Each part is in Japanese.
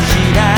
知ら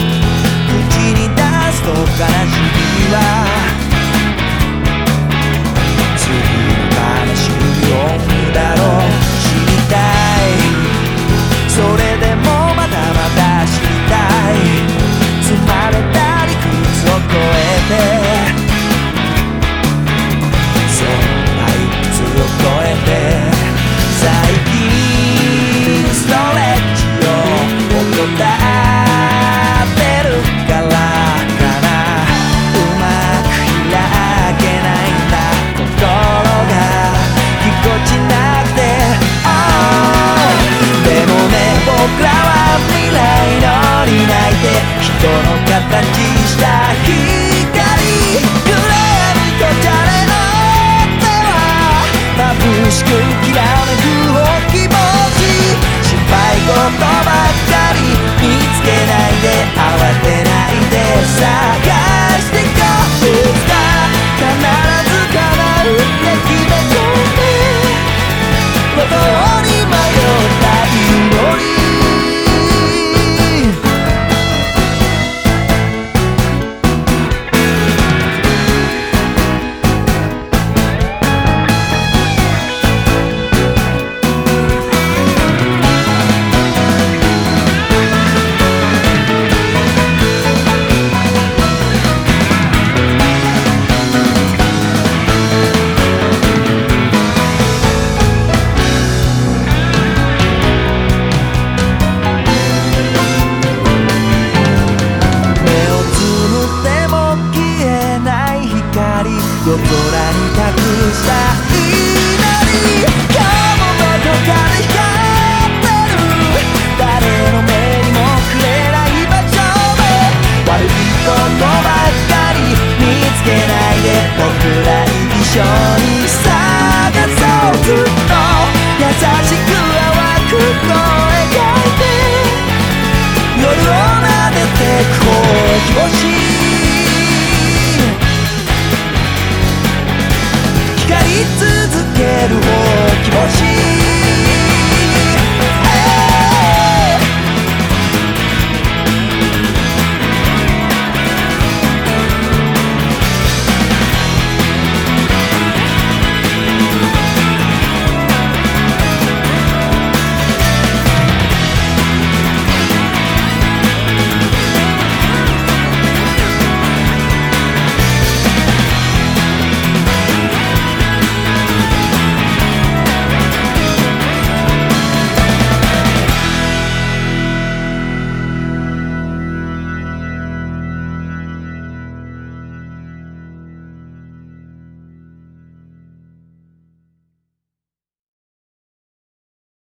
人トからは緒に探そうずっと優しく淡く声かいて夜を撫でてこう気持ち光り続ける方